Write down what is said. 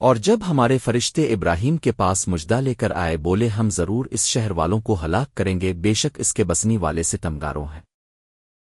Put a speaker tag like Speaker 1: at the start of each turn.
Speaker 1: اور جب ہمارے فرشتے ابراہیم کے پاس مجدہ لے کر آئے، بولے، ہم ضرور اس شہر والوں کو ہلاک کریں گے، بے شک اس کے بسنی والے سے تمگاروں ہیں۔